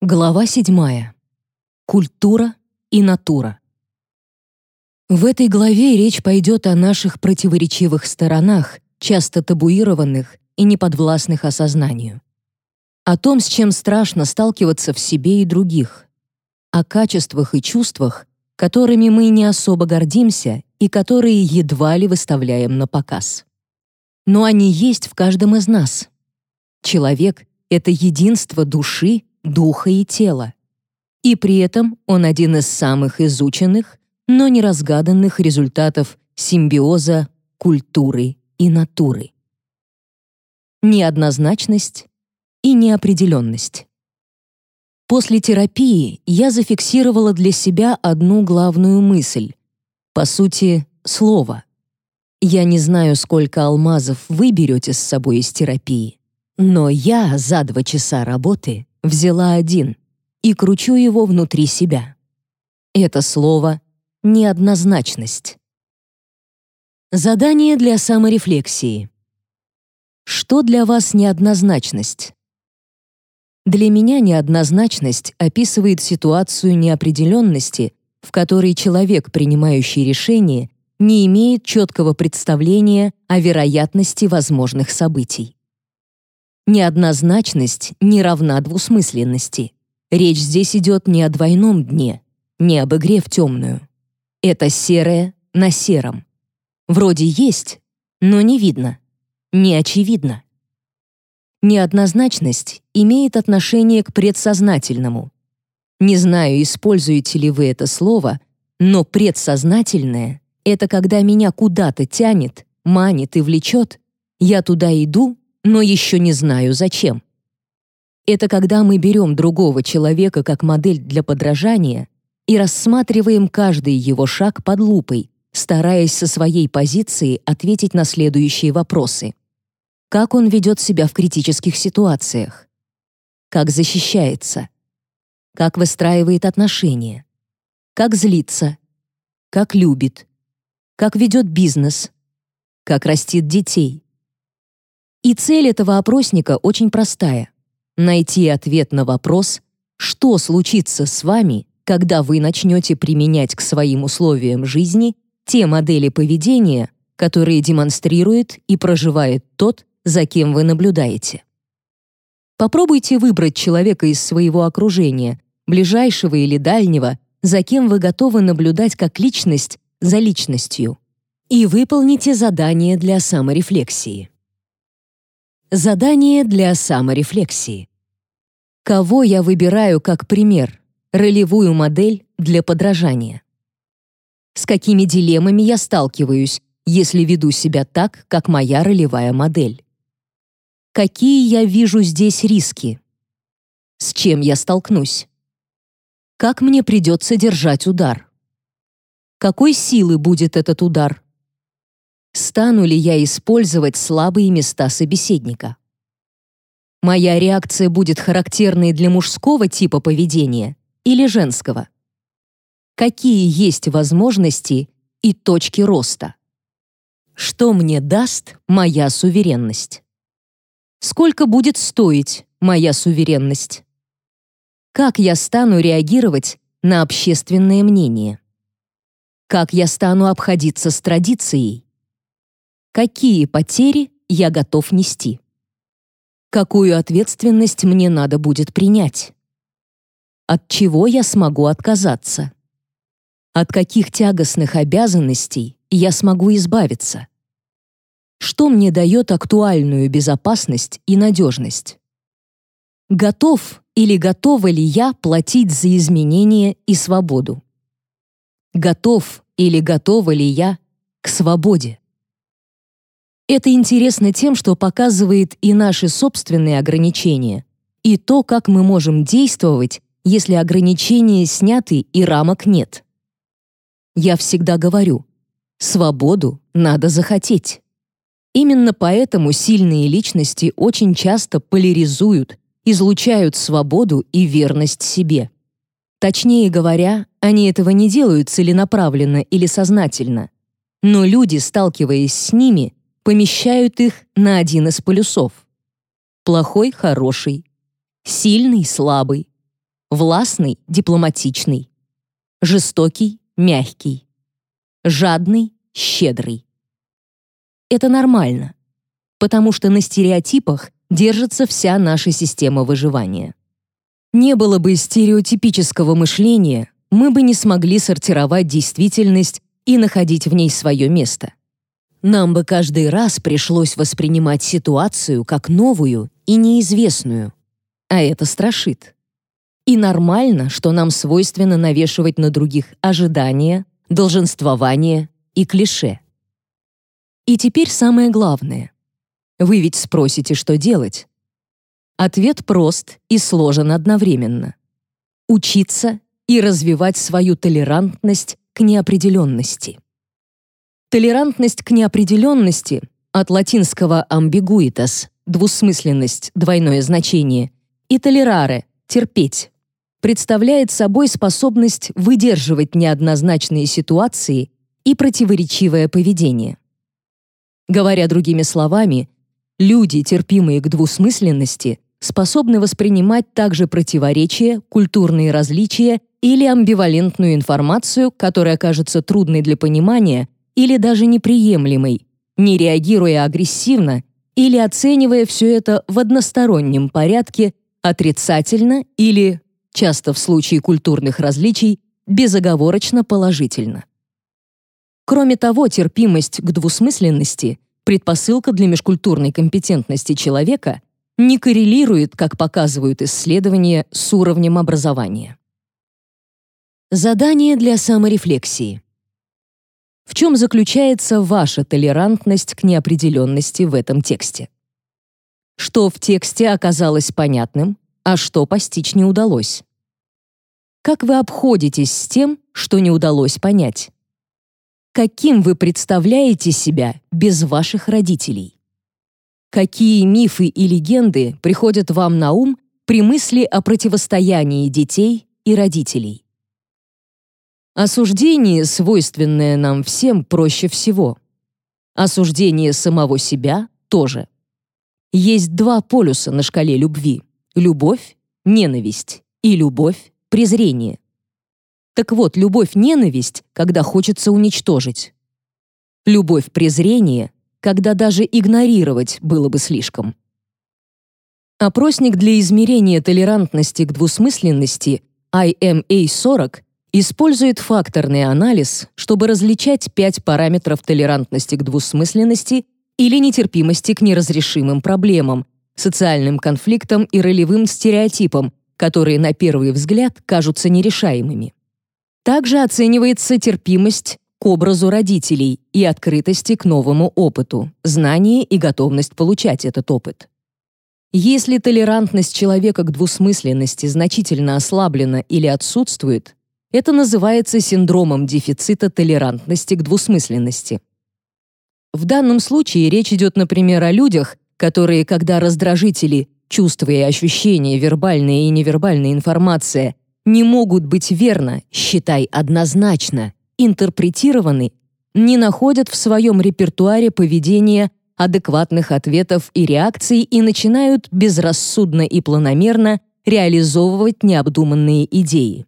Глава 7. Культура и натура. В этой главе речь пойдет о наших противоречивых сторонах, часто табуированных и неподвластных осознанию. О том, с чем страшно сталкиваться в себе и других. О качествах и чувствах, которыми мы не особо гордимся и которые едва ли выставляем на показ. Но они есть в каждом из нас. Человек — это единство души духа и тела. И при этом он один из самых изученных, но не разгаданных результатов симбиоза культуры и натуры. Неоднозначность и неопределенность. После терапии я зафиксировала для себя одну главную мысль. По сути, слово. Я не знаю, сколько алмазов вы берете с собой из терапии, но я за два часа работы взяла один и кручу его внутри себя. Это слово — неоднозначность. Задание для саморефлексии. Что для вас неоднозначность? Для меня неоднозначность описывает ситуацию неопределенности, в которой человек, принимающий решение, не имеет четкого представления о вероятности возможных событий. Неоднозначность не равна двусмысленности. Речь здесь идет не о двойном дне, не об игре в темную. Это серое на сером. Вроде есть, но не видно, не очевидно. Неоднозначность имеет отношение к предсознательному. Не знаю, используете ли вы это слово, но предсознательное — это когда меня куда-то тянет, манит и влечет, я туда иду но еще не знаю зачем. Это когда мы берем другого человека как модель для подражания и рассматриваем каждый его шаг под лупой, стараясь со своей позиции ответить на следующие вопросы. Как он ведет себя в критических ситуациях? Как защищается? Как выстраивает отношения? Как злится? Как любит? Как ведет бизнес? Как растит детей? И цель этого опросника очень простая — найти ответ на вопрос, что случится с вами, когда вы начнете применять к своим условиям жизни те модели поведения, которые демонстрирует и проживает тот, за кем вы наблюдаете. Попробуйте выбрать человека из своего окружения, ближайшего или дальнего, за кем вы готовы наблюдать как личность за личностью, и выполните задание для саморефлексии. Задание для саморефлексии. Кого я выбираю как пример, ролевую модель для подражания? С какими дилеммами я сталкиваюсь, если веду себя так, как моя ролевая модель? Какие я вижу здесь риски? С чем я столкнусь? Как мне придется держать удар? Какой силы будет этот удар? Стану ли я использовать слабые места собеседника. Моя реакция будет характерной для мужского типа поведения или женского. Какие есть возможности и точки роста? Что мне даст моя суверенность? Сколько будет стоить моя суверенность? Как я стану реагировать на общественное мнение? Как я стану обходиться с традицией? Какие потери я готов нести? Какую ответственность мне надо будет принять? От чего я смогу отказаться? От каких тягостных обязанностей я смогу избавиться? Что мне дает актуальную безопасность и надежность? Готов или готова ли я платить за изменения и свободу? Готов или готова ли я к свободе? Это интересно тем, что показывает и наши собственные ограничения, и то, как мы можем действовать, если ограничения сняты и рамок нет. Я всегда говорю, свободу надо захотеть. Именно поэтому сильные личности очень часто поляризуют, излучают свободу и верность себе. Точнее говоря, они этого не делают целенаправленно или сознательно. Но люди, сталкиваясь с ними, помещают их на один из полюсов. Плохой — хороший, сильный — слабый, властный, дипломатичный, жестокий, мягкий, жадный, щедрый. Это нормально, потому что на стереотипах держится вся наша система выживания. Не было бы стереотипического мышления, мы бы не смогли сортировать действительность и находить в ней свое место. Нам бы каждый раз пришлось воспринимать ситуацию как новую и неизвестную, а это страшит. И нормально, что нам свойственно навешивать на других ожидания, долженствование и клише. И теперь самое главное. Вы ведь спросите, что делать. Ответ прост и сложен одновременно. Учиться и развивать свою толерантность к неопределенности. Толерантность к неопределенности от латинского ambiguitas — двусмысленность, двойное значение, и толерare — терпеть представляет собой способность выдерживать неоднозначные ситуации и противоречивое поведение. Говоря другими словами, люди, терпимые к двусмысленности, способны воспринимать также противоречия, культурные различия или амбивалентную информацию, которая кажется трудной для понимания или даже неприемлемой, не реагируя агрессивно или оценивая все это в одностороннем порядке отрицательно или часто в случае культурных различий безоговорочно положительно. Кроме того, терпимость к двусмысленности, предпосылка для межкультурной компетентности человека, не коррелирует, как показывают исследования, с уровнем образования. Задание для саморефлексии. В чем заключается ваша толерантность к неопределенности в этом тексте? Что в тексте оказалось понятным, а что постичь не удалось? Как вы обходитесь с тем, что не удалось понять? Каким вы представляете себя без ваших родителей? Какие мифы и легенды приходят вам на ум при мысли о противостоянии детей и родителей? Осуждение, свойственное нам всем, проще всего. Осуждение самого себя тоже. Есть два полюса на шкале любви — любовь, ненависть и любовь, презрение. Так вот, любовь-ненависть, когда хочется уничтожить. Любовь-презрение, когда даже игнорировать было бы слишком. Опросник для измерения толерантности к двусмысленности IMA-40 использует факторный анализ, чтобы различать пять параметров толерантности к двусмысленности или нетерпимости к неразрешимым проблемам, социальным конфликтам и ролевым стереотипам, которые на первый взгляд кажутся нерешаемыми. Также оценивается терпимость к образу родителей и открытости к новому опыту, знание и готовность получать этот опыт. Если толерантность человека к двусмысленности значительно ослаблена или отсутствует, это называется синдромом дефицита толерантности к двусмысленности. В данном случае речь идет, например, о людях, которые, когда раздражители Чувства и ощущения, вербальная и невербальная информация не могут быть верно, считай однозначно, интерпретированы, не находят в своем репертуаре поведения адекватных ответов и реакций и начинают безрассудно и планомерно реализовывать необдуманные идеи.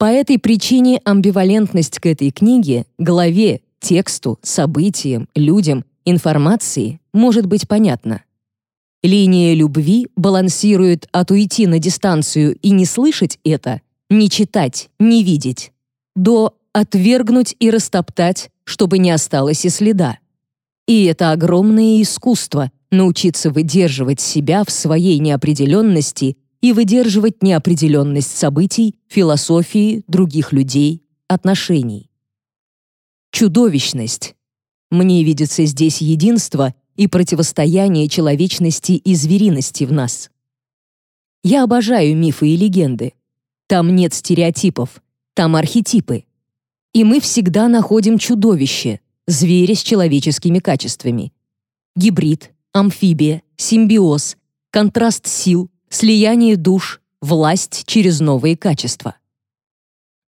По этой причине амбивалентность к этой книге, главе, тексту, событиям, людям, информации может быть понятна. Линия любви балансирует от уйти на дистанцию и не слышать это, не читать, не видеть, до отвергнуть и растоптать, чтобы не осталось и следа. И это огромное искусство — научиться выдерживать себя в своей неопределенности и выдерживать неопределенность событий, философии, других людей, отношений. Чудовищность. Мне видится здесь единство и противостояние человечности и звериности в нас. Я обожаю мифы и легенды. Там нет стереотипов, там архетипы. И мы всегда находим чудовище, зверя с человеческими качествами. Гибрид, амфибия, симбиоз, контраст сил, слияние душ, власть через новые качества.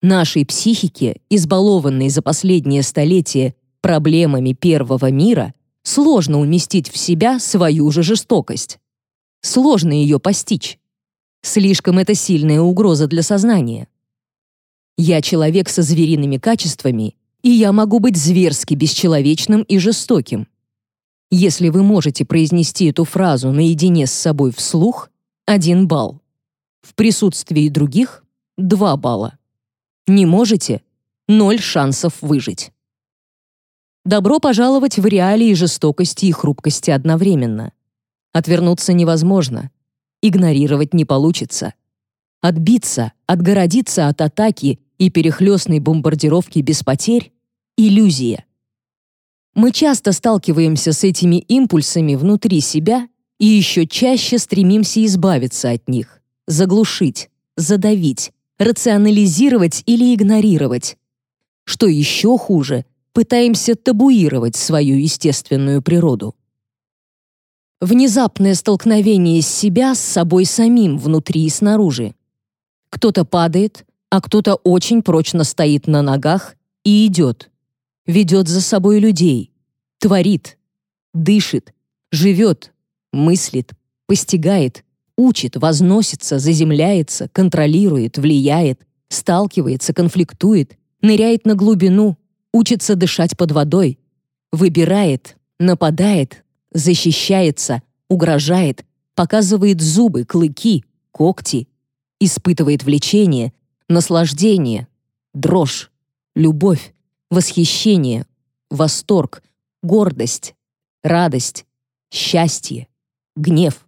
Нашей психике, избалованной за последнее столетие проблемами первого мира, сложно уместить в себя свою же жестокость. Сложно ее постичь. Слишком это сильная угроза для сознания. Я человек со звериными качествами, и я могу быть зверски бесчеловечным и жестоким. Если вы можете произнести эту фразу наедине с собой вслух, один балл. В присутствии других — два балла. Не можете — ноль шансов выжить. Добро пожаловать в реалии жестокости и хрупкости одновременно. Отвернуться невозможно, игнорировать не получится. Отбиться, отгородиться от атаки и перехлестной бомбардировки без потерь — иллюзия. Мы часто сталкиваемся с этими импульсами внутри себя и еще чаще стремимся избавиться от них, заглушить, задавить, рационализировать или игнорировать. Что еще хуже, пытаемся табуировать свою естественную природу. Внезапное столкновение себя с собой самим внутри и снаружи. Кто-то падает, а кто-то очень прочно стоит на ногах и идет ведет за собой людей, творит, дышит, живет, мыслит, постигает, учит, возносится, заземляется, контролирует, влияет, сталкивается, конфликтует, ныряет на глубину, учится дышать под водой, выбирает, нападает, защищается, угрожает, показывает зубы, клыки, когти, испытывает влечение, наслаждение, дрожь, любовь, восхищение, восторг, гордость, радость, счастье, гнев.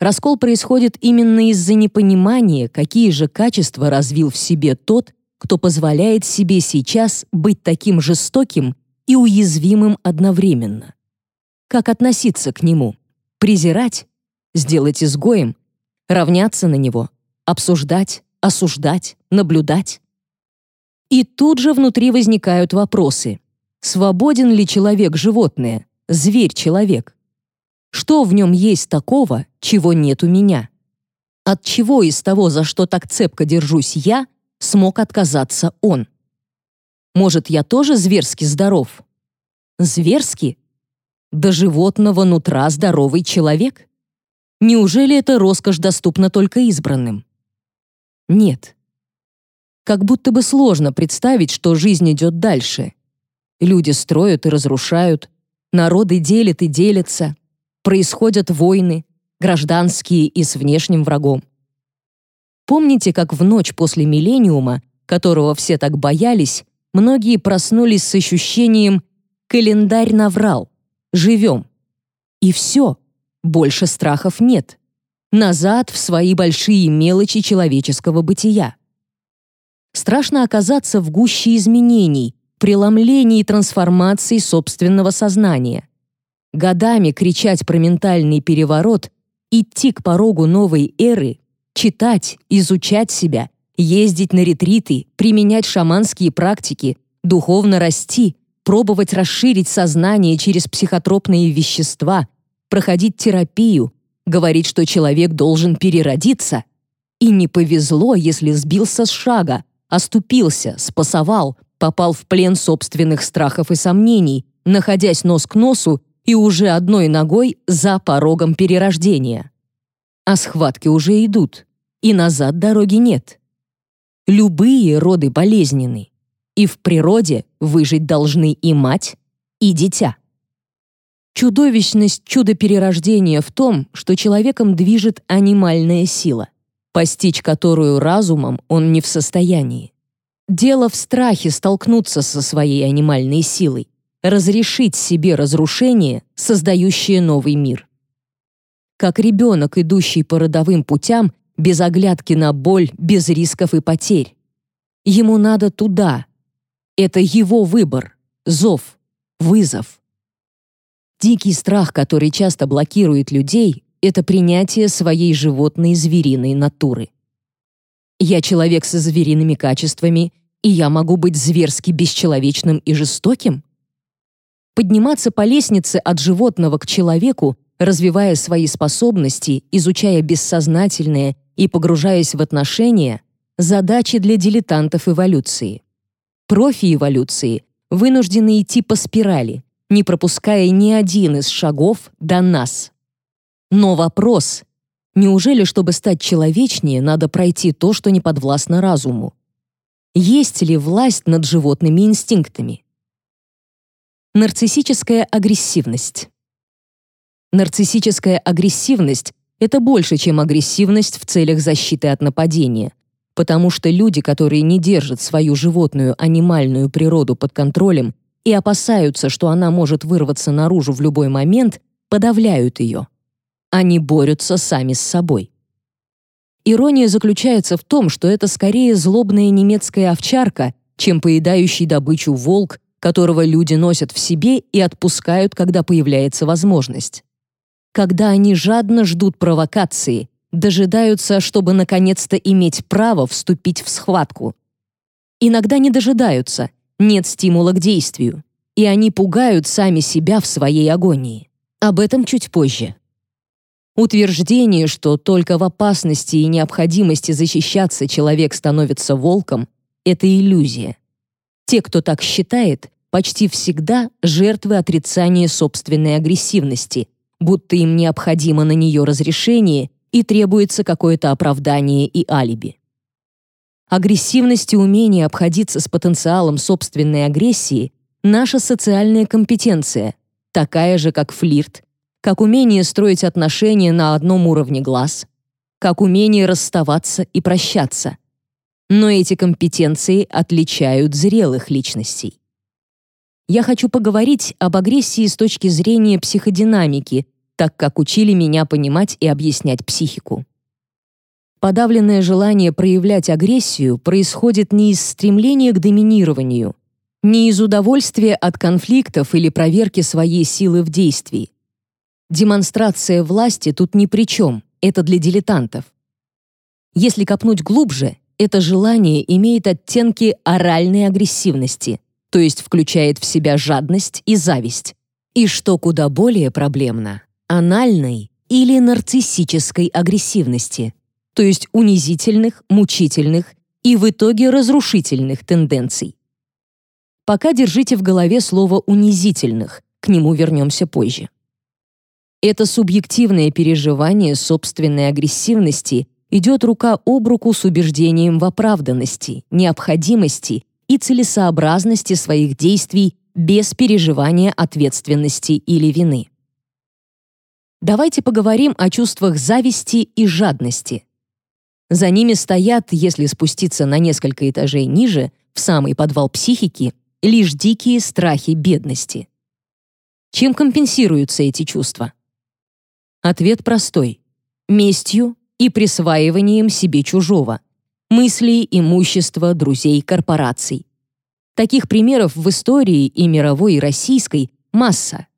Раскол происходит именно из-за непонимания, какие же качества развил в себе тот, кто позволяет себе сейчас быть таким жестоким и уязвимым одновременно. Как относиться к нему? Презирать? Сделать изгоем? Равняться на него? Обсуждать? Осуждать? Наблюдать? И тут же внутри возникают вопросы. Свободен ли человек-животное, зверь-человек? Что в нем есть такого, чего нет у меня? От чего из того, за что так цепко держусь я, смог отказаться он? Может, я тоже зверски здоров? Зверски? До животного нутра здоровый человек? Неужели эта роскошь доступна только избранным? Нет. Как будто бы сложно представить, что жизнь идет дальше. Люди строят и разрушают, народы делят и делятся, происходят войны, гражданские и с внешним врагом. Помните, как в ночь после миллениума, которого все так боялись, многие проснулись с ощущением «календарь наврал, живем». И все, больше страхов нет. Назад в свои большие мелочи человеческого бытия. Страшно оказаться в гуще изменений, преломлений и трансформаций собственного сознания. Годами кричать про ментальный переворот, идти к порогу новой эры, читать, изучать себя, ездить на ретриты, применять шаманские практики, духовно расти, пробовать расширить сознание через психотропные вещества, проходить терапию, говорить, что человек должен переродиться. И не повезло, если сбился с шага, оступился, спасовал, попал в плен собственных страхов и сомнений, находясь нос к носу и уже одной ногой за порогом перерождения. А схватки уже идут, и назад дороги нет. Любые роды болезненны, и в природе выжить должны и мать, и дитя. Чудовищность чуда перерождения в том, что человеком движет анимальная сила постичь которую разумом он не в состоянии. Дело в страхе столкнуться со своей анимальной силой, разрешить себе разрушение, создающее новый мир. Как ребенок, идущий по родовым путям, без оглядки на боль, без рисков и потерь. Ему надо туда. Это его выбор, зов, вызов. Дикий страх, который часто блокирует людей, это принятие своей животной звериной натуры. Я человек со звериными качествами, и я могу быть зверски бесчеловечным и жестоким? Подниматься по лестнице от животного к человеку, развивая свои способности, изучая бессознательное и погружаясь в отношения — задачи для дилетантов эволюции. Профи эволюции вынуждены идти по спирали, не пропуская ни один из шагов до нас. Но вопрос, Неужели, чтобы стать человечнее, надо пройти то, что не подвластно разуму? Есть ли власть над животными инстинктами? Нарциссическая агрессивность. Нарциссическая агрессивность — это больше, чем агрессивность в целях защиты от нападения, потому что люди, которые не держат свою животную анимальную природу под контролем и опасаются, что она может вырваться наружу в любой момент, подавляют ее. Они борются сами с собой. Ирония заключается в том, что это скорее злобная немецкая овчарка, чем поедающий добычу волк, которого люди носят в себе и отпускают, когда появляется возможность. Когда они жадно ждут провокации, дожидаются, чтобы наконец-то иметь право вступить в схватку. Иногда не дожидаются, нет стимула к действию, и они пугают сами себя в своей агонии. Об этом чуть позже. Утверждение, что только в опасности и необходимости защищаться человек становится волком, это иллюзия. Те, кто так считает, почти всегда жертвы отрицания собственной агрессивности, будто им необходимо на нее разрешение и требуется какое-то оправдание и алиби. Агрессивность и умение обходиться с потенциалом собственной агрессии — наша социальная компетенция, такая же, как флирт, как умение строить отношения на одном уровне глаз, как умение расставаться и прощаться. Но эти компетенции отличают зрелых личностей. Я хочу поговорить об агрессии с точки зрения психодинамики, так как учили меня понимать и объяснять психику. Подавленное желание проявлять агрессию происходит не из стремления к доминированию, не из удовольствия от конфликтов или проверки своей силы в действии. Демонстрация власти тут ни при чем, это для дилетантов. Если копнуть глубже, это желание имеет оттенки оральной агрессивности, то есть включает в себя жадность и зависть. И что куда более проблемно, анальной или нарциссической агрессивности, то есть унизительных, мучительных и в итоге разрушительных тенденций. Пока держите в голове слово «унизительных», к нему вернемся позже. Это субъективное переживание собственной агрессивности идет рука об руку с убеждением в оправданности, необходимости и целесообразности своих действий без переживания ответственности или вины. Давайте поговорим о чувствах зависти и жадности. За ними стоят, если спуститься на несколько этажей ниже, в самый подвал психики, лишь дикие страхи бедности. Чем компенсируются эти чувства? Ответ простой. Местью и присваиванием себе чужого. Мыслей, имущества, друзей, корпораций. Таких примеров в истории и мировой, и российской масса.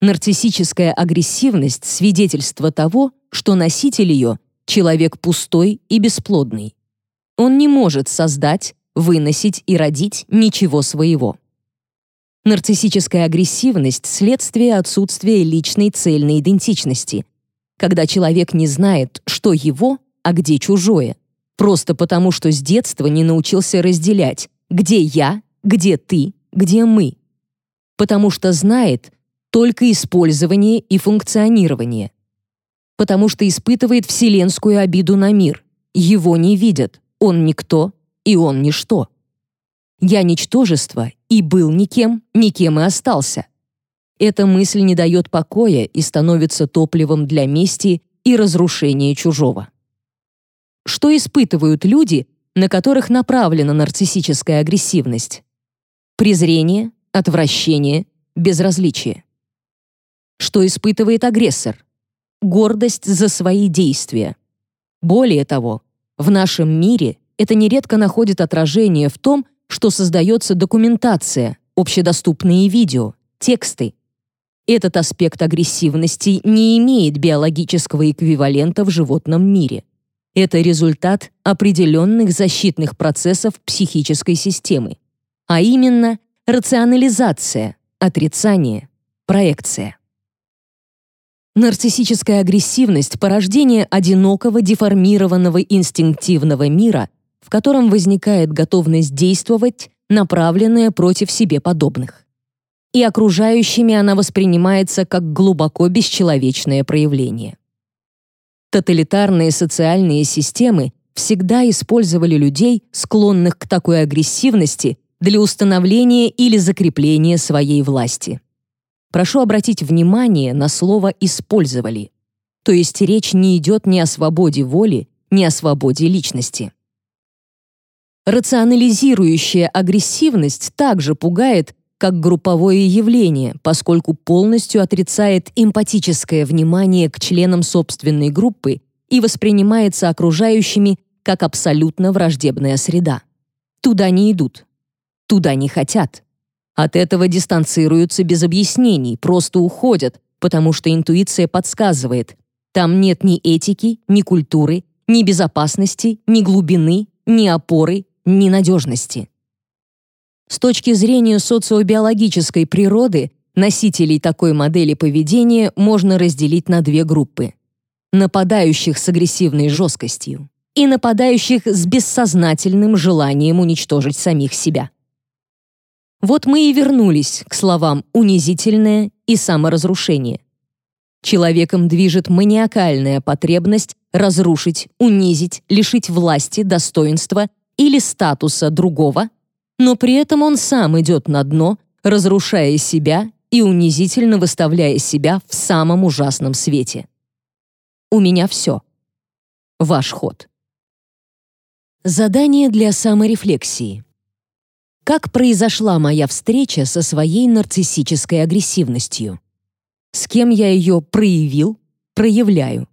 Нарциссическая агрессивность — свидетельство того, что носитель ее — человек пустой и бесплодный. Он не может создать, выносить и родить ничего своего. Нарциссическая агрессивность – следствие отсутствия личной цельной идентичности, когда человек не знает, что его, а где чужое, просто потому что с детства не научился разделять, где я, где ты, где мы. Потому что знает только использование и функционирование. Потому что испытывает вселенскую обиду на мир. Его не видят, он никто, и он ничто. Я ничтожество и был никем, никем и остался. Эта мысль не дает покоя и становится топливом для мести и разрушения чужого. Что испытывают люди, на которых направлена нарциссическая агрессивность? Презрение, отвращение, безразличие. Что испытывает агрессор? Гордость за свои действия. Более того, в нашем мире это нередко находит отражение в том, что создается документация, общедоступные видео, тексты. Этот аспект агрессивности не имеет биологического эквивалента в животном мире. Это результат определенных защитных процессов психической системы, а именно рационализация, отрицание, проекция. Нарциссическая агрессивность – порождение одинокого, деформированного инстинктивного мира, в котором возникает готовность действовать, направленная против себе подобных. И окружающими она воспринимается как глубоко бесчеловечное проявление. Тоталитарные социальные системы всегда использовали людей, склонных к такой агрессивности, для установления или закрепления своей власти. Прошу обратить внимание на слово «использовали». То есть речь не идет ни о свободе воли, ни о свободе личности. Рационализирующая агрессивность также пугает, как групповое явление, поскольку полностью отрицает эмпатическое внимание к членам собственной группы и воспринимается окружающими как абсолютно враждебная среда. Туда не идут. Туда не хотят. От этого дистанцируются без объяснений, просто уходят, потому что интуиция подсказывает, там нет ни этики, ни культуры, ни безопасности, ни глубины, ни опоры, ни надежности. С точки зрения социобиологической природы, носителей такой модели поведения можно разделить на две группы. Нападающих с агрессивной жесткостью и нападающих с бессознательным желанием уничтожить самих себя. Вот мы и вернулись к словам «унизительное» и «саморазрушение». Человеком движет маниакальная потребность разрушить, унизить, лишить власти, достоинства или статуса другого, но при этом он сам идет на дно, разрушая себя и унизительно выставляя себя в самом ужасном свете. У меня все. Ваш ход. Задание для саморефлексии. Как произошла моя встреча со своей нарциссической агрессивностью? С кем я ее проявил, проявляю?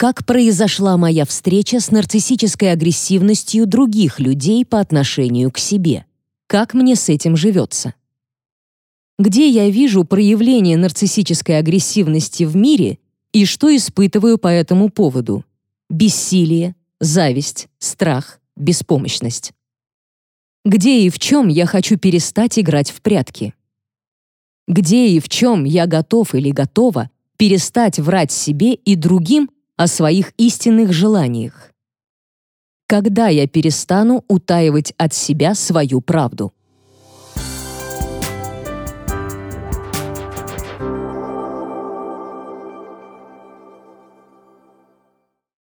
Как произошла моя встреча с нарциссической агрессивностью других людей по отношению к себе? Как мне с этим живется? Где я вижу проявление нарциссической агрессивности в мире и что испытываю по этому поводу? Бессилие, зависть, страх, беспомощность. Где и в чем я хочу перестать играть в прятки? Где и в чем я готов или готова перестать врать себе и другим о своих истинных желаниях? Когда я перестану утаивать от себя свою правду?